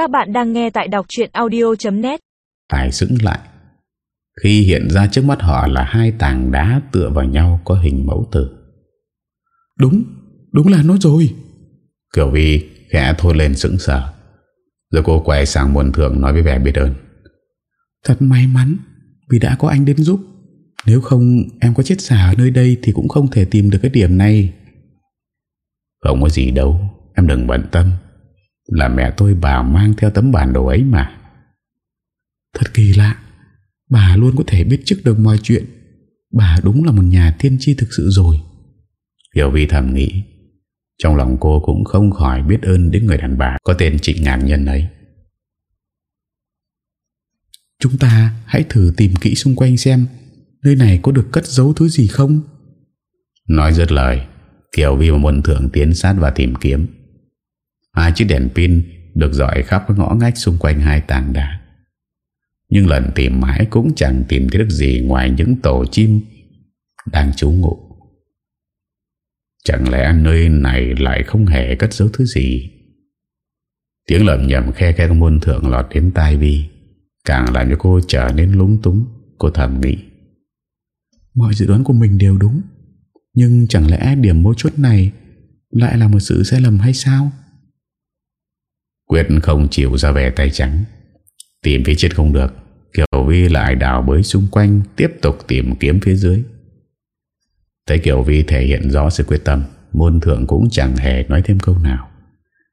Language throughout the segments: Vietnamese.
Các bạn đang nghe tại đọc chuyện audio.net Phải sững lại. Khi hiện ra trước mắt họ là hai tảng đá tựa vào nhau có hình mẫu tử. Đúng, đúng là nó rồi. Kiều Vi khẽ thôi lên sững sờ. Rồi cô quay sang muôn thượng nói với vẻ biết ơn. Thật may mắn Vì đã có anh đến giúp. Nếu không em có chết xả ở nơi đây Thì cũng không thể tìm được cái điểm này. Không có gì đâu Em đừng bận tâm là mẹ tôi bà mang theo tấm bản đồ ấy mà. Thật kỳ lạ, Bà luôn có thể biết trước được mọi chuyện. Bà đúng là một nhà tiên tri thực sự rồi. Kiều Vi thầm nghĩ. Trong lòng cô cũng không khỏi biết ơn đến người đàn bà Có tên Trịnh Ngàn Nhân ấy. Chúng ta hãy thử tìm kỹ xung quanh xem, Nơi này có được cất giấu thứ gì không? Nói dứt lời, Kiều Vi và Môn Thượng tiến sát và tìm kiếm. Hai chiếc đèn pin Được dọi khắp các ngõ ngách xung quanh hai tảng đá. Nhưng lần tìm mãi cũng chẳng tìm thấy được gì Ngoài những tổ chim Đang trú ngụ. Chẳng lẽ nơi này lại không hề cất giấu thứ gì? Tiếng lầm nhầm khe khe môn thượng lọt đến tai Vi, Càng làm cho cô trở nên lúng túng. Cô thầm nghĩ, Mọi dự đoán của mình đều đúng, Nhưng chẳng lẽ điểm mấu chốt này Lại là một sự sai lầm hay sao? Quyết không chịu ra về tay trắng. Tìm phía trên không được. Kiều Vi lại đào bới xung quanh, Tiếp tục tìm kiếm phía dưới. Thấy Kiều Vi thể hiện rõ sự quyết tâm, Môn thượng cũng chẳng hề nói thêm câu nào.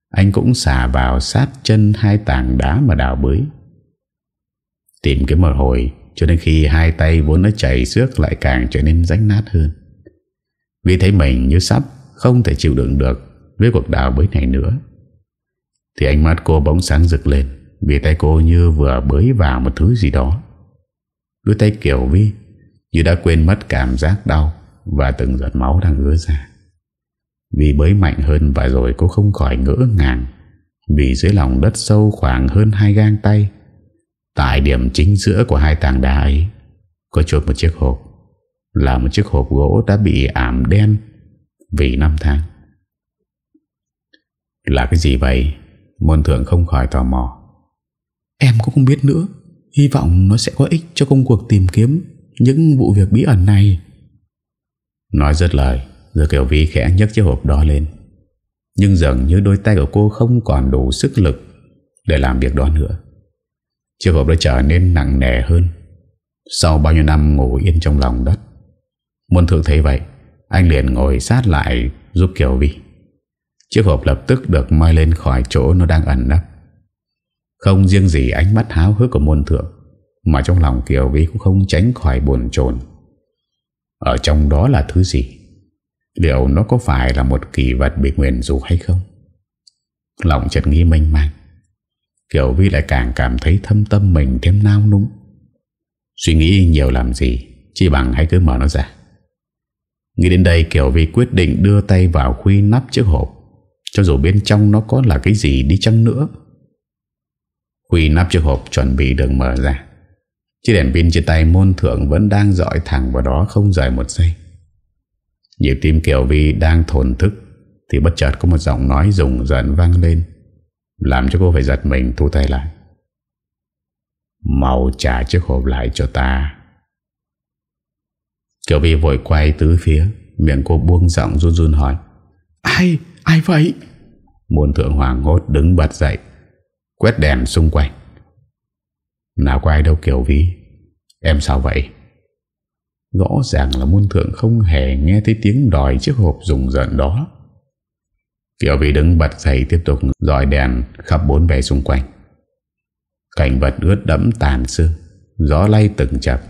Anh cũng xả vào sát chân hai tảng đá mà đào bới. Tìm kiếm một hồi, Cho đến khi hai tay vốn nó chảy xước Lại càng trở nên rách nát hơn. Vì thấy mình như sắp Không thể chịu đựng được Với cuộc đào bới này nữa. Thì ánh mắt cô bỗng sáng rực lên, Vì tay cô như vừa bới vào một thứ gì đó. Đôi tay Kiều Vi Như đã quên mất cảm giác đau Và từng giọt máu đang ứa ra. Vì bới mạnh hơn Và rồi cô không khỏi ngỡ ngàng, Vì dưới lòng đất sâu khoảng hơn hai gang tay, Tại điểm chính giữa của hai tảng đá ấy, Có chốt một chiếc hộp, Là một chiếc hộp gỗ đã bị ảm đen Vì năm tháng. Là cái gì vậy? Môn thượng không khỏi tò mò. Em cũng không biết nữa. Hy vọng nó sẽ có ích cho công cuộc tìm kiếm Những vụ việc bí ẩn này. Nói rất lời Rồi Kiều Vi khẽ nhấc chiếc hộp đó lên. Nhưng dường như đôi tay của cô không còn đủ sức lực Để làm việc đó nữa. Chiếc hộp đã trở nên nặng nề hơn. Sau bao nhiêu năm ngủ yên trong lòng đất Môn thượng thấy vậy Anh liền ngồi sát lại giúp Kiều Vi Chiếc hộp lập tức được moi lên khỏi chỗ nó đang ẩn nấp. Không riêng gì ánh mắt háo hức của môn thượng, Mà trong lòng Kiều Vi cũng không tránh khỏi buồn chồn. Ở trong đó là thứ gì? Liệu nó có phải là một kỳ vật bị nguyền rủ hay không? Lòng chợt nghi mênh mang. Kiều Vi lại càng cảm thấy thâm tâm mình thêm nao núng. Suy nghĩ nhiều làm gì, Chỉ bằng hãy cứ mở nó ra. Nghĩ đến đây, Kiều Vi quyết định đưa tay vào khuy nắp chiếc hộp. Cho dù bên trong nó có là cái gì đi chăng nữa. Huy nắp chiếc hộp chuẩn bị được mở ra. Chiếc đèn pin trên tay môn thượng vẫn đang dọi thẳng vào đó không rời một giây. Nhịp tim Kiều Vi đang thồn thức Thì bất chợt có một giọng nói rùng rợn vang lên làm cho cô phải giật mình thu tay lại. Mau trả chiếc hộp lại cho ta. Kiều Vi vội quay tứ phía Miệng cô buông giọng run run hỏi. Ai, ai vậy? Muôn thượng hoàng hốt đứng bật dậy Quét đèn xung quanh. Nào có ai đâu Kiều Vi Em sao vậy? Rõ ràng là muôn thượng không hề nghe thấy tiếng đòi chiếc hộp dùng giận đó. Kiều Vi đứng bật dậy tiếp tục dòi đèn khắp bốn bề xung quanh. Cảnh vật ướt đẫm tàn xương, gió lay từng chập,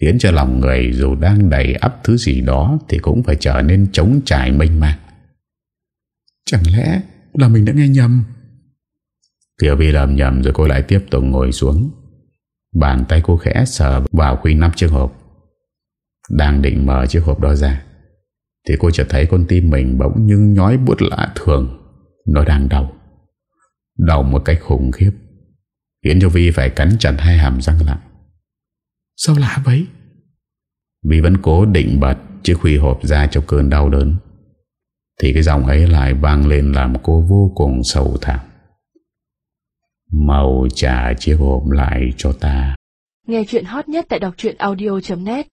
khiến cho lòng người dù đang đầy ấp thứ gì đó thì cũng phải trở nên trống trải mênh mang. Chẳng lẽ là mình đã nghe nhầm? Kiều Vi lầm nhầm rồi cô lại tiếp tục ngồi xuống. Bàn tay cô khẽ sờ vào khuy nắp chiếc hộp. Đang định mở chiếc hộp đó ra thì cô chợt thấy con tim mình bỗng nhưng nhói bút lạ thường Nó đang đau Đau một cách khủng khiếp Khiến cho Vi phải cắn chặt hai hàm răng lại Sao lạ vậy Vi vẫn cố định bật Chiếc khuy hộp ra trong cơn đau đớn thì cái giọng ấy lại vang lên Làm cô vô cùng sầu thảm. Màu trả chiếc hộp lại cho ta. Nghe chuyện hot nhất tại đọc audio.net